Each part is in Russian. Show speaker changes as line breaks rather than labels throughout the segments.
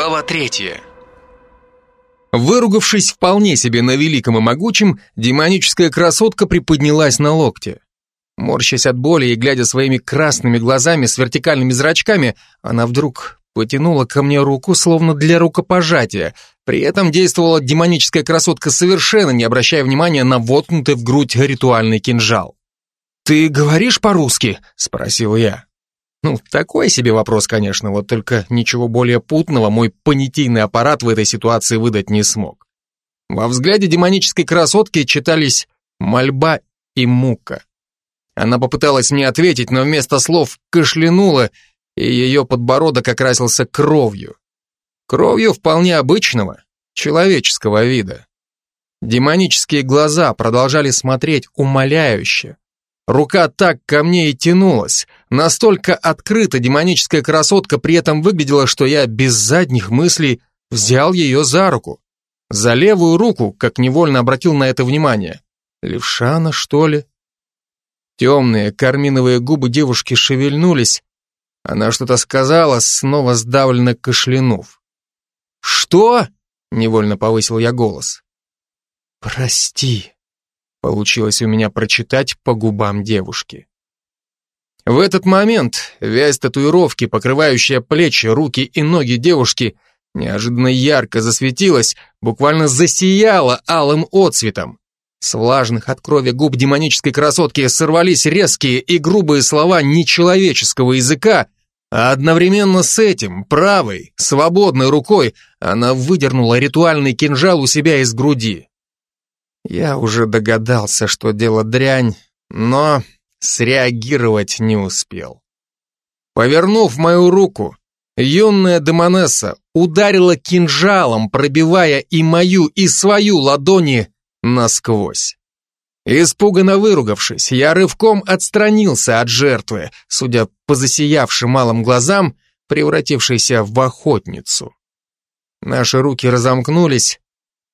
Глава третья.
Выругавшись вполне себе на великом и могучем, демоническая красотка приподнялась на локте. Морщась от боли и глядя своими красными глазами с вертикальными зрачками, она вдруг потянула ко мне руку, словно для рукопожатия. При этом действовала демоническая красотка совершенно не обращая внимания на воткнутый в грудь ритуальный кинжал. «Ты говоришь по-русски?» — спросил я. Ну, такой себе вопрос, конечно, вот только ничего более путного мой понятийный аппарат в этой ситуации выдать не смог. Во взгляде демонической красотки читались мольба и мука. Она попыталась мне ответить, но вместо слов кашлянула, и ее подбородок окрасился кровью. Кровью вполне обычного, человеческого вида. Демонические глаза продолжали смотреть умоляюще, Рука так ко мне и тянулась. Настолько открыто демоническая красотка при этом выглядела, что я без задних мыслей взял ее за руку. За левую руку, как невольно обратил на это внимание. Левшана, что ли? Темные карминовые губы девушки шевельнулись. Она что-то сказала, снова сдавленно кашлянув. «Что?» — невольно повысил я голос. «Прости», Получилось у меня прочитать по губам девушки. В этот момент вязь татуировки, покрывающая плечи, руки и ноги девушки, неожиданно ярко засветилась, буквально засияла алым отцветом. С влажных от крови губ демонической красотки сорвались резкие и грубые слова нечеловеческого языка, а одновременно с этим, правой, свободной рукой, она выдернула ритуальный кинжал у себя из груди. Я уже догадался, что дело дрянь, но среагировать не успел. Повернув мою руку, юная демонесса ударила кинжалом, пробивая и мою, и свою ладони насквозь. Испуганно выругавшись, я рывком отстранился от жертвы, судя по засиявшим малым глазам, превратившейся в охотницу. Наши руки разомкнулись,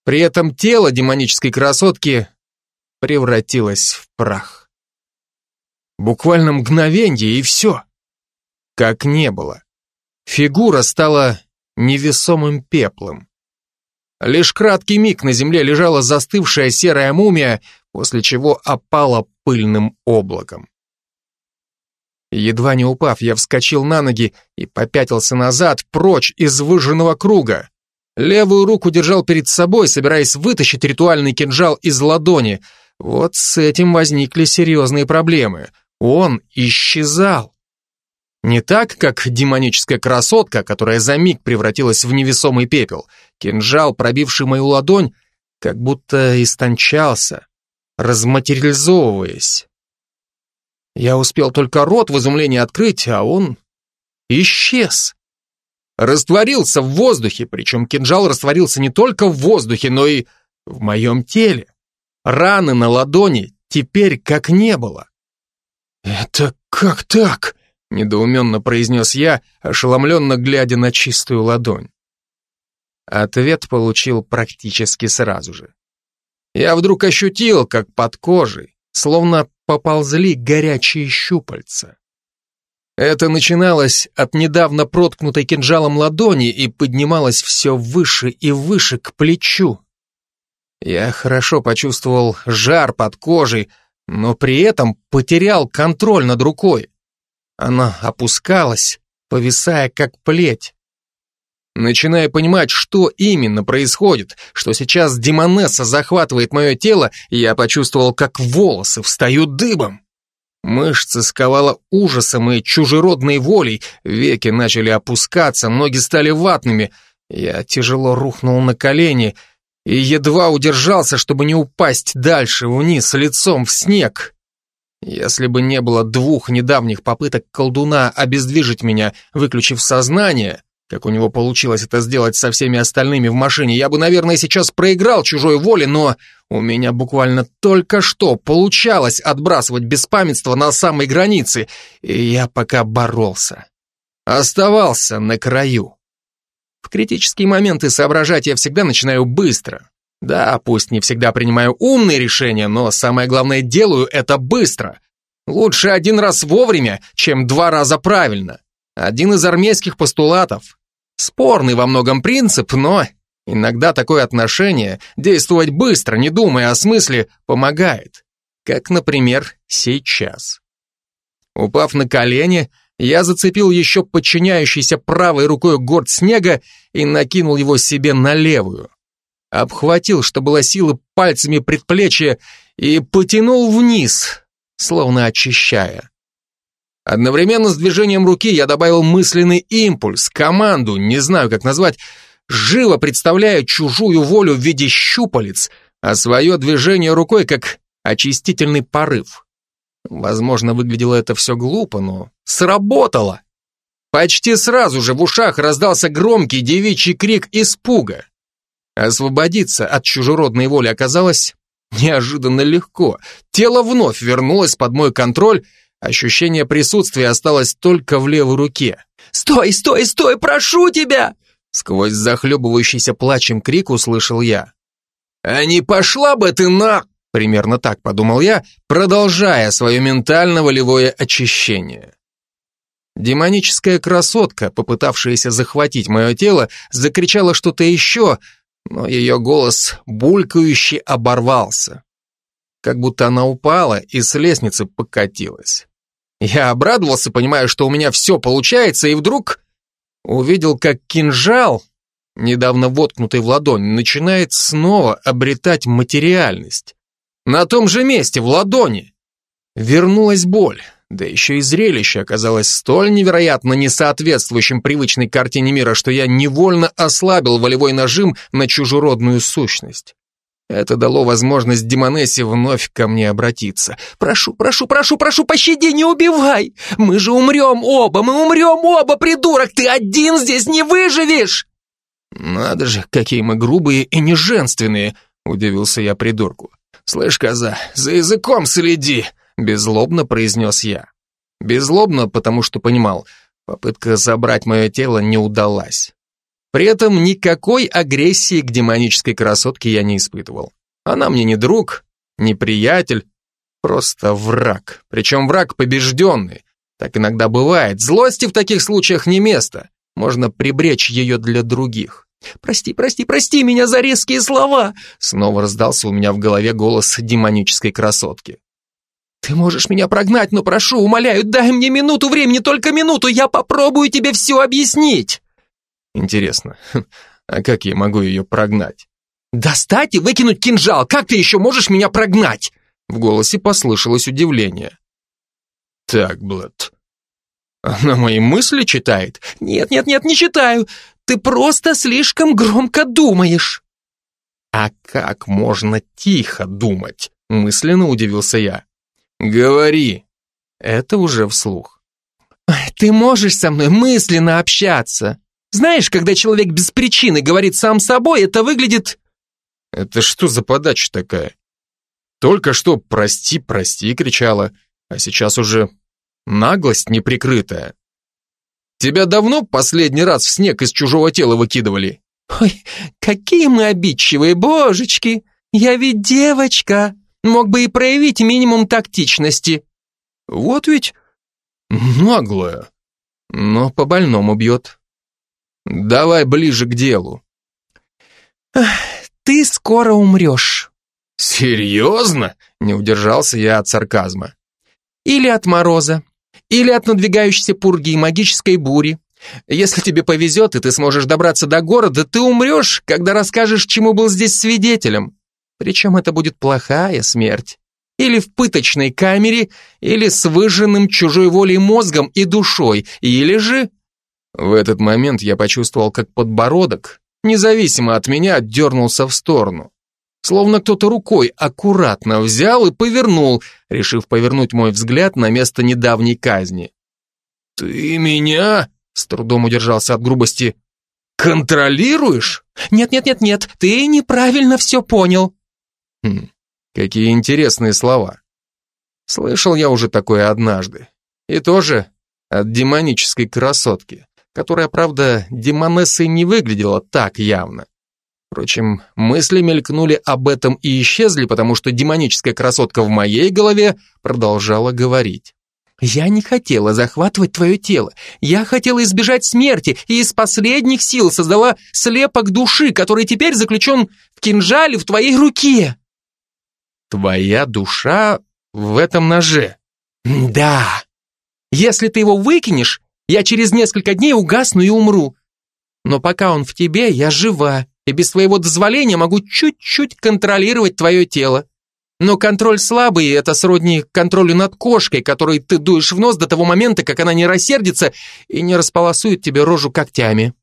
при этом тело демонической красотки превратилось в прах. Буквально мгновенье и все. Как не было. Фигура стала невесомым пеплом. Лишь краткий миг на земле лежала застывшая серая мумия, после чего опала пыльным облаком. Едва не упав, я вскочил на ноги и попятился назад, прочь из выжженного круга. Левую руку держал перед собой, собираясь вытащить ритуальный кинжал из ладони. Вот с этим возникли серьезные проблемы. Он исчезал. Не так, как демоническая красотка, которая за миг превратилась в невесомый пепел. Кинжал, пробивший мою ладонь, как будто истончался, разматериализовываясь. Я успел только рот в изумлении открыть, а он исчез растворился в воздухе, причем кинжал растворился не только в воздухе, но и в моем теле. Раны на ладони теперь как не было. «Это как так?» — недоуменно произнес я, ошеломленно глядя на чистую ладонь. Ответ получил практически сразу же. Я вдруг ощутил, как под кожей, словно поползли горячие щупальца. Это начиналось от недавно проткнутой кинжалом ладони и поднималось все выше и выше к плечу. Я хорошо почувствовал жар под кожей, но при этом потерял контроль над рукой. Она опускалась, повисая как плеть. Начиная понимать, что именно происходит, что сейчас демонесса захватывает мое тело, я почувствовал, как волосы встают дыбом. Мышцы сковало ужасом и чужеродной волей, веки начали опускаться, ноги стали ватными. Я тяжело рухнул на колени и едва удержался, чтобы не упасть дальше вниз, лицом в снег. Если бы не было двух недавних попыток колдуна обездвижить меня, выключив сознание, как у него получилось это сделать со всеми остальными в машине, я бы, наверное, сейчас проиграл чужой воле, но у меня буквально только что получалось отбрасывать беспамятство на самой границе, и я пока боролся. Оставался на краю. В критические моменты соображать я всегда начинаю быстро. Да, пусть не всегда принимаю умные решения, но самое главное делаю это быстро. Лучше один раз вовремя, чем два раза правильно. Один из армейских постулатов. Спорный во многом принцип, но иногда такое отношение, действовать быстро, не думая о смысле, помогает. Как, например, сейчас. Упав на колени, я зацепил еще подчиняющийся правой рукой горд снега и накинул его себе на левую. Обхватил, что было силы, пальцами предплечья и потянул вниз, словно очищая. Одновременно с движением руки я добавил мысленный импульс, команду, не знаю, как назвать, живо представляя чужую волю в виде щупалец, а свое движение рукой как очистительный порыв. Возможно, выглядело это все глупо, но сработало. Почти сразу же в ушах раздался громкий девичий крик испуга. Освободиться от чужеродной воли оказалось неожиданно легко. Тело вновь вернулось под мой контроль, ощущение присутствия осталось только в левой руке. «Стой, стой, стой, прошу тебя!» Сквозь захлебывающийся плачем крик услышал я. «А не пошла бы ты на...» Примерно так подумал я, продолжая свое ментально-волевое очищение. Демоническая красотка, попытавшаяся захватить мое тело, закричала что-то еще, но ее голос булькающе оборвался. Как будто она упала и с лестницы покатилась. Я обрадовался, понимая, что у меня все получается, и вдруг увидел, как кинжал, недавно воткнутый в ладонь, начинает снова обретать материальность. На том же месте, в ладони. Вернулась боль, да еще и зрелище оказалось столь невероятно несоответствующим привычной картине мира, что я невольно ослабил волевой нажим на чужеродную сущность. Это дало возможность Демонессе вновь ко мне обратиться. «Прошу, прошу, прошу, прошу, пощади, не убивай! Мы же умрем оба, мы умрем оба, придурок! Ты один здесь не выживешь!» «Надо же, какие мы грубые и неженственные!» — удивился я придурку. «Слышь, коза, за языком следи!» — беззлобно произнес я. Беззлобно, потому что понимал, попытка забрать мое тело не удалась. При этом никакой агрессии к демонической красотке я не испытывал. Она мне не друг, не приятель, просто враг. Причем враг побежденный. Так иногда бывает. Злости в таких случаях не место. Можно прибречь ее для других. «Прости, прости, прости меня за резкие слова!» Снова раздался у меня в голове голос демонической красотки. «Ты можешь меня прогнать, но прошу, умоляю, дай мне минуту времени, только минуту, я попробую тебе все объяснить!» Интересно, а как я могу ее прогнать? «Достать и выкинуть кинжал! Как ты еще можешь меня прогнать?» В голосе послышалось удивление. «Так, Блэд, она мои мысли читает?» «Нет, нет, нет, не читаю. Ты просто слишком громко думаешь. А как можно тихо думать? Мысленно удивился я. Говори. Это уже вслух. Ты можешь со мной мысленно общаться. Знаешь, когда человек без причины говорит сам собой, это выглядит... Это что за подача такая? Только что «прости, прости» кричала, а сейчас уже наглость неприкрытая. Тебя давно последний раз в снег из чужого тела выкидывали? Ой, какие мы обидчивые, божечки! Я ведь девочка, мог бы и проявить минимум тактичности. Вот ведь наглая, но по больному бьет. Давай ближе к делу. Ты скоро умрешь. Серьезно? Не удержался я от сарказма. Или от мороза, или от надвигающейся пурги и магической бури. Если тебе повезет, и ты сможешь добраться до города, ты умрешь, когда расскажешь, чему был здесь свидетелем. Причем это будет плохая смерть. Или в пыточной камере, или с выжженным чужой волей мозгом и душой, или же... В этот момент я почувствовал, как подбородок, независимо от меня, дернулся в сторону словно кто-то рукой аккуратно взял и повернул, решив повернуть мой взгляд на место недавней казни. «Ты меня?» — с трудом удержался от грубости. «Контролируешь?» «Нет-нет-нет-нет, ты неправильно все понял». Хм, какие интересные слова. Слышал я уже такое однажды. И тоже от демонической красотки, которая, правда, демонессой не выглядела так явно. Впрочем, мысли мелькнули об этом и исчезли, потому что демоническая красотка в моей голове продолжала говорить. Я не хотела захватывать твое тело. Я хотела избежать смерти и из последних сил создала слепок души, который теперь заключен в кинжале в твоей руке. Твоя душа в этом ноже. Да. Если ты его выкинешь, я через несколько дней угасну и умру. Но пока он в тебе, я жива и без твоего дозволения могу чуть-чуть контролировать твое тело. Но контроль слабый, это сродни контролю над кошкой, которой ты дуешь в нос до того момента, как она не рассердится и не располосует тебе рожу когтями.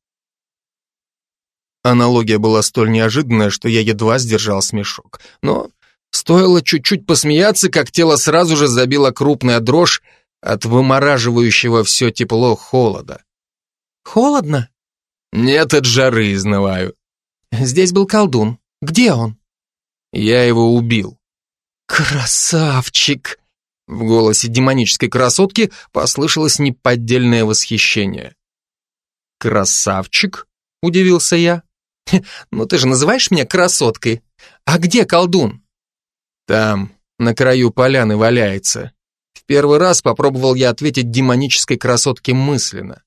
Аналогия была столь неожиданная, что я едва сдержал смешок. Но стоило чуть-чуть посмеяться, как тело сразу же забило крупная дрожь от вымораживающего все тепло холода. «Холодно?» «Нет, от жары изнываю». «Здесь был колдун. Где он?» «Я его убил». «Красавчик!» В голосе демонической красотки послышалось неподдельное восхищение. «Красавчик?» — удивился я. «Ну ты же называешь меня красоткой. А где колдун?» «Там, на краю поляны валяется». В первый раз попробовал я ответить демонической красотке мысленно.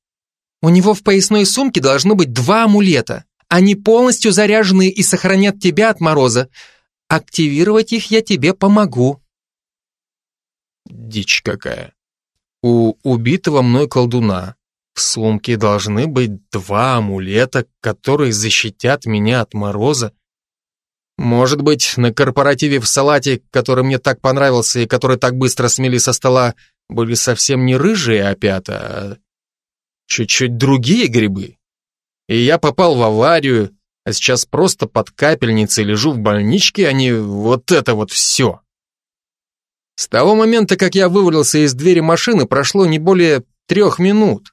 «У него в поясной сумке должно быть два амулета. Они полностью заряженные и сохранят тебя от мороза. Активировать их я тебе помогу. Дичь какая. У убитого мной колдуна в сумке должны быть два амулета, которые защитят меня от мороза. Может быть, на корпоративе в салате, который мне так понравился и который так быстро смели со стола, были совсем не рыжие опята, а чуть-чуть другие грибы. И я попал в аварию, а сейчас просто под капельницей лежу в больничке, а не вот это вот все. С того момента, как я вывалился из двери машины, прошло не более трех минут.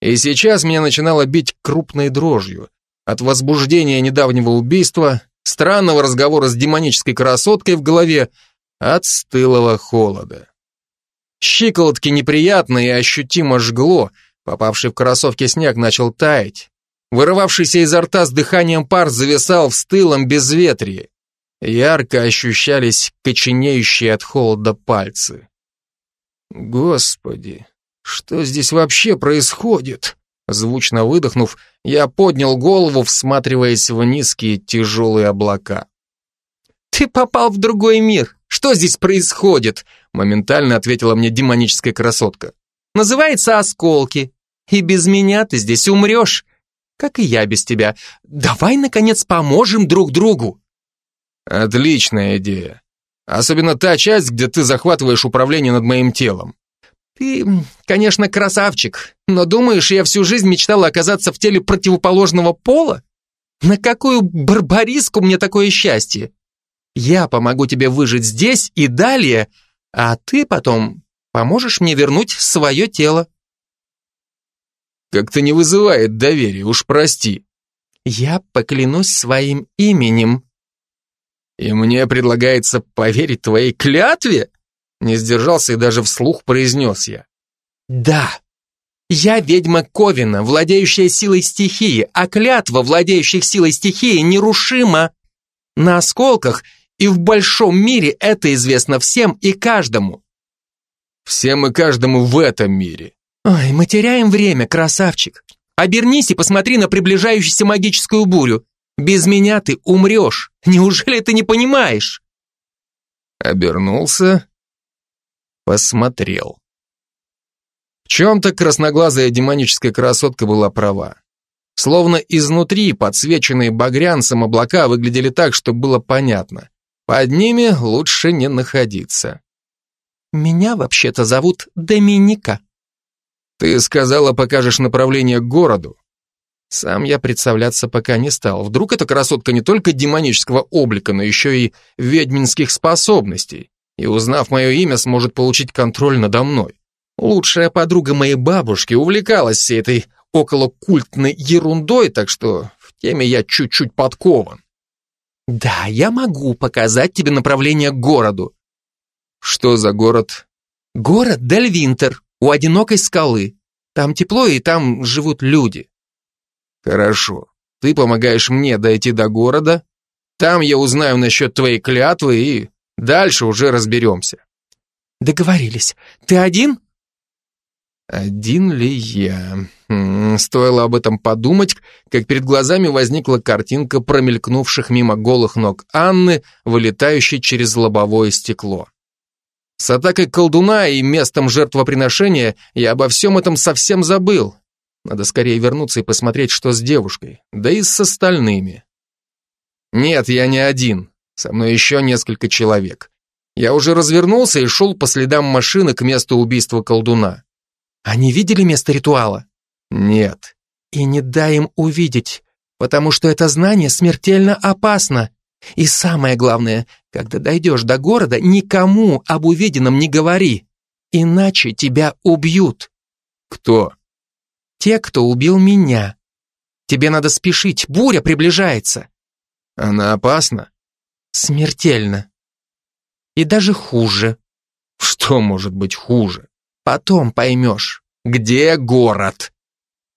И сейчас меня начинало бить крупной дрожью. От возбуждения недавнего убийства, странного разговора с демонической красоткой в голове, от стылого холода. Щиколотки неприятно и ощутимо жгло, попавший в кроссовки снег начал таять. Вырывавшийся изо рта с дыханием пар зависал в стылом безветрии. Ярко ощущались коченеющие от холода пальцы. Господи, что здесь вообще происходит? Звучно выдохнув, я поднял голову, всматриваясь в низкие тяжелые облака. «Ты попал в другой мир. Что здесь происходит?» Моментально ответила мне демоническая красотка. «Называется осколки. И без меня ты здесь умрешь как и я без тебя. Давай, наконец, поможем друг другу. Отличная идея. Особенно та часть, где ты захватываешь управление над моим телом. Ты, конечно, красавчик, но думаешь, я всю жизнь мечтала оказаться в теле противоположного пола? На какую барбариску мне такое счастье? Я помогу тебе выжить здесь и далее, а ты потом поможешь мне вернуть свое тело. Как-то не вызывает доверия, уж прости. Я поклянусь своим именем. И мне предлагается поверить твоей клятве? Не сдержался и даже вслух произнес я. Да, я ведьма Ковина, владеющая силой стихии, а клятва владеющих силой стихии нерушима. На осколках и в большом мире это известно всем и каждому. Всем и каждому в этом мире. «Ой, мы теряем время, красавчик. Обернись и посмотри на приближающуюся магическую бурю. Без меня ты умрешь. Неужели ты не понимаешь?» Обернулся, посмотрел. В чем-то красноглазая демоническая красотка была права. Словно изнутри подсвеченные багрянцем облака выглядели так, что было понятно. Под ними лучше не находиться. «Меня вообще-то зовут Доминика», ты сказала, покажешь направление к городу. Сам я представляться пока не стал. Вдруг эта красотка не только демонического облика, но еще и ведьминских способностей. И узнав мое имя, сможет получить контроль надо мной. Лучшая подруга моей бабушки увлекалась всей этой околокультной ерундой, так что в теме я чуть-чуть подкован. Да, я могу показать тебе направление к городу. Что за город? Город Дельвинтер у одинокой скалы. Там тепло, и там живут люди. Хорошо. Ты помогаешь мне дойти до города. Там я узнаю насчет твоей клятвы, и дальше уже разберемся. Договорились. Ты один? Один ли я? М -м, стоило об этом подумать, как перед глазами возникла картинка промелькнувших мимо голых ног Анны, вылетающей через лобовое стекло. С атакой колдуна и местом жертвоприношения я обо всем этом совсем забыл. Надо скорее вернуться и посмотреть, что с девушкой, да и с остальными. Нет, я не один. Со мной еще несколько человек. Я уже развернулся и шел по следам машины к месту убийства колдуна. Они видели место ритуала? Нет. И не дай им увидеть, потому что это знание смертельно опасно. И самое главное, когда дойдешь до города, никому об увиденном не говори, иначе тебя убьют. Кто? Те, кто убил меня. Тебе надо спешить, буря приближается. Она опасна? Смертельно. И даже хуже. Что может быть хуже? Потом поймешь, где город.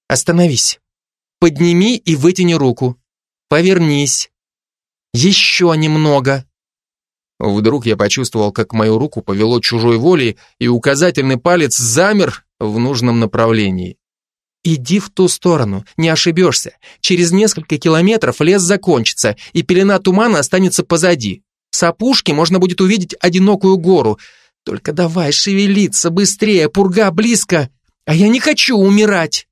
Остановись. Подними и вытяни руку. Повернись. Еще немного. Вдруг я почувствовал, как мою руку повело чужой волей, и указательный палец замер в нужном направлении. Иди в ту сторону, не ошибешься. Через несколько километров лес закончится, и пелена тумана останется позади. С опушки можно будет увидеть одинокую гору, только давай шевелиться быстрее, пурга близко, а я не хочу умирать.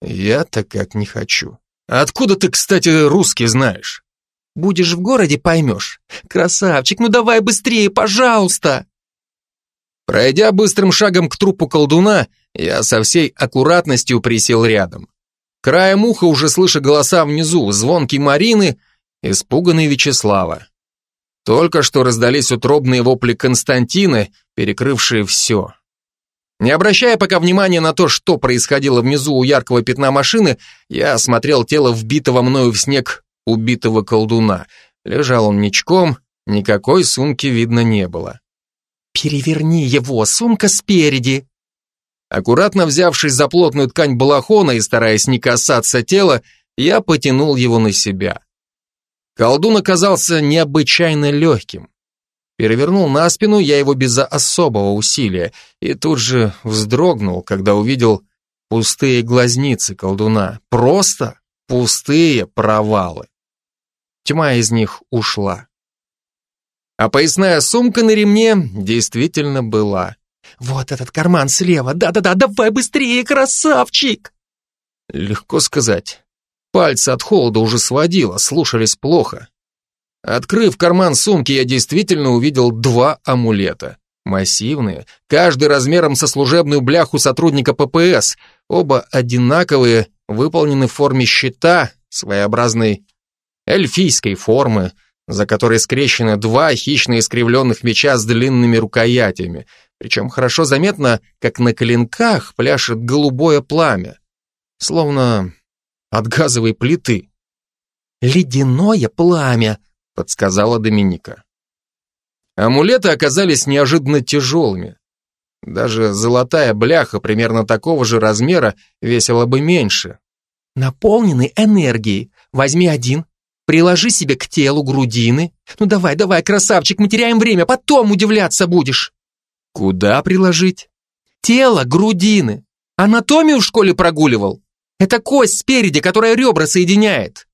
Я-то как не хочу. Откуда ты, кстати, русский знаешь? Будешь в городе, поймешь. Красавчик, ну давай быстрее, пожалуйста. Пройдя быстрым шагом к трупу колдуна, я со всей аккуратностью присел рядом. Краем уха уже слыша голоса внизу, звонки Марины, испуганный Вячеслава. Только что раздались утробные вопли Константины, перекрывшие все. Не обращая пока внимания на то, что происходило внизу у яркого пятна машины, я осмотрел тело вбитого мною в снег убитого колдуна. Лежал он ничком, никакой сумки видно не было. «Переверни его, сумка спереди!» Аккуратно взявшись за плотную ткань балахона и стараясь не касаться тела, я потянул его на себя. Колдун оказался необычайно легким. Перевернул на спину я его без особого усилия и тут же вздрогнул, когда увидел пустые глазницы колдуна. Просто пустые провалы. Тьма из них ушла. А поясная сумка на ремне действительно была. «Вот этот карман слева! Да-да-да, давай быстрее, красавчик!» Легко сказать. Пальцы от холода уже сводило, слушались плохо. Открыв карман сумки, я действительно увидел два амулета. Массивные, каждый размером со служебную бляху сотрудника ППС, оба одинаковые, выполнены в форме щита, своеобразной эльфийской формы, за которой скрещены два хищно искривленных меча с длинными рукоятями, причем хорошо заметно, как на клинках пляшет голубое пламя, словно от газовой плиты. «Ледяное пламя», — подсказала Доминика. Амулеты оказались неожиданно тяжелыми. Даже золотая бляха примерно такого же размера весила бы меньше. Наполнены энергией. Возьми один, приложи себе к телу грудины. Ну давай, давай, красавчик, мы теряем время, потом удивляться будешь. Куда приложить? Тело грудины. Анатомию в школе прогуливал? Это кость спереди, которая ребра соединяет.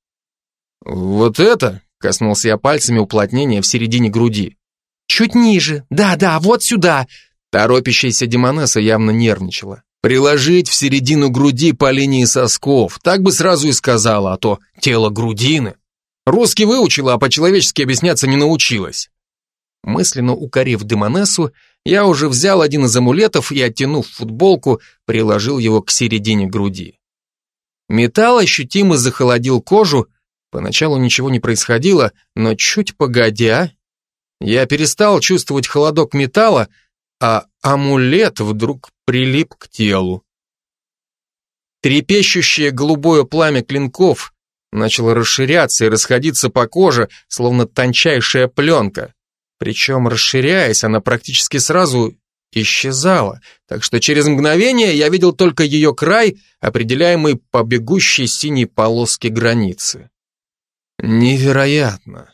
Вот это? Коснулся я пальцами уплотнения в середине груди. Чуть ниже. Да-да, вот сюда. Торопящаяся Демонесса явно нервничала. Приложить в середину груди по линии сосков. Так бы сразу и сказала, а то тело грудины. Русский выучила, а по-человечески объясняться не научилась. Мысленно укорив Демонессу, я уже взял один из амулетов и, оттянув футболку, приложил его к середине груди. Металл ощутимо захолодил кожу, поначалу ничего не происходило, но чуть погодя, я перестал чувствовать холодок металла, а амулет вдруг прилип к телу. Трепещущее голубое пламя клинков начало расширяться и расходиться по коже, словно тончайшая пленка. Причем, расширяясь, она практически сразу исчезала, так что через мгновение я видел только ее край, определяемый по бегущей синей полоске границы. Невероятно.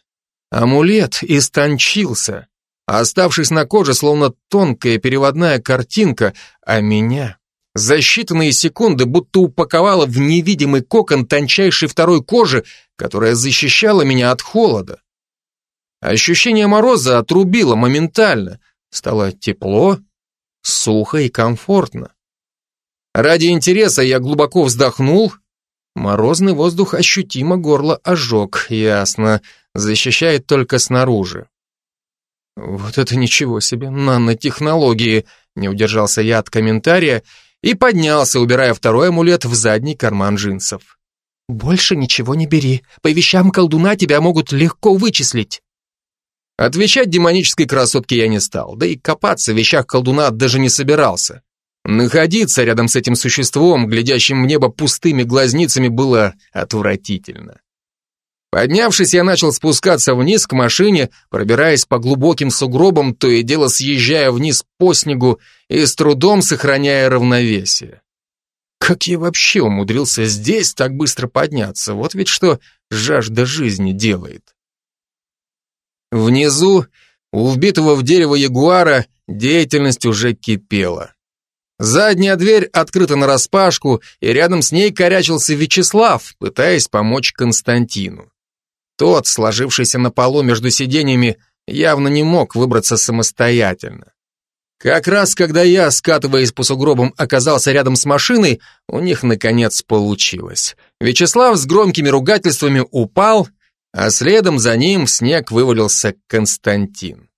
Амулет истончился, оставшись на коже, словно тонкая переводная картинка, а меня за считанные секунды будто упаковала в невидимый кокон тончайшей второй кожи, которая защищала меня от холода. Ощущение мороза отрубило моментально. Стало тепло, сухо и комфортно. Ради интереса я глубоко вздохнул. Морозный воздух ощутимо горло ожег, ясно, защищает только снаружи. Вот это ничего себе, нанотехнологии, не удержался я от комментария и поднялся, убирая второй амулет в задний карман джинсов. «Больше ничего не бери. По вещам колдуна тебя могут легко вычислить». Отвечать демонической красотке я не стал, да и копаться в вещах колдуна даже не собирался. Находиться рядом с этим существом, глядящим в небо пустыми глазницами, было отвратительно. Поднявшись, я начал спускаться вниз к машине, пробираясь по глубоким сугробам, то и дело съезжая вниз по снегу и с трудом сохраняя равновесие. Как я вообще умудрился здесь так быстро подняться? Вот ведь что жажда жизни делает. Внизу, у вбитого в дерево ягуара, деятельность уже кипела. Задняя дверь открыта нараспашку, и рядом с ней корячился Вячеслав, пытаясь помочь Константину. Тот, сложившийся на полу между сиденьями, явно не мог выбраться самостоятельно. Как раз когда я, скатываясь по сугробам, оказался рядом с машиной, у них наконец получилось. Вячеслав с громкими ругательствами упал, а следом за ним в снег вывалился Константин.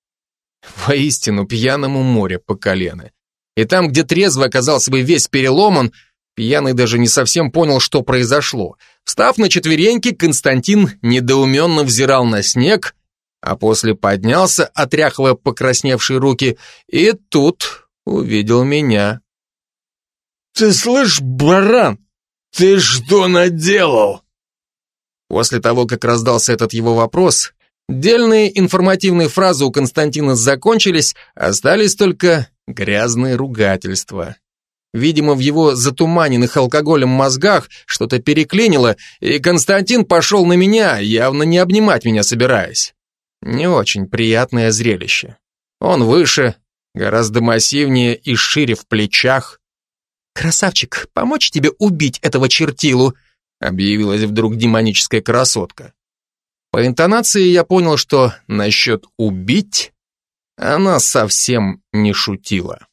Воистину, пьяному море по колено. И там, где трезво оказался бы весь переломан, Пьяный даже не совсем понял, что произошло. Встав на четвереньки, Константин недоуменно взирал на снег, а после поднялся, отряхивая покрасневшие руки, и тут увидел меня.
«Ты слышь, баран, ты что наделал?»
После того, как раздался этот его вопрос, дельные информативные фразы у Константина закончились, остались только грязные ругательства. Видимо, в его затуманенных алкоголем мозгах что-то переклинило, и Константин пошел на меня, явно не обнимать меня собираясь. Не очень приятное зрелище. Он выше, гораздо массивнее и шире в плечах. «Красавчик, помочь тебе убить этого чертилу?» объявилась вдруг демоническая красотка. По интонации я понял, что насчет «убить» она совсем не шутила.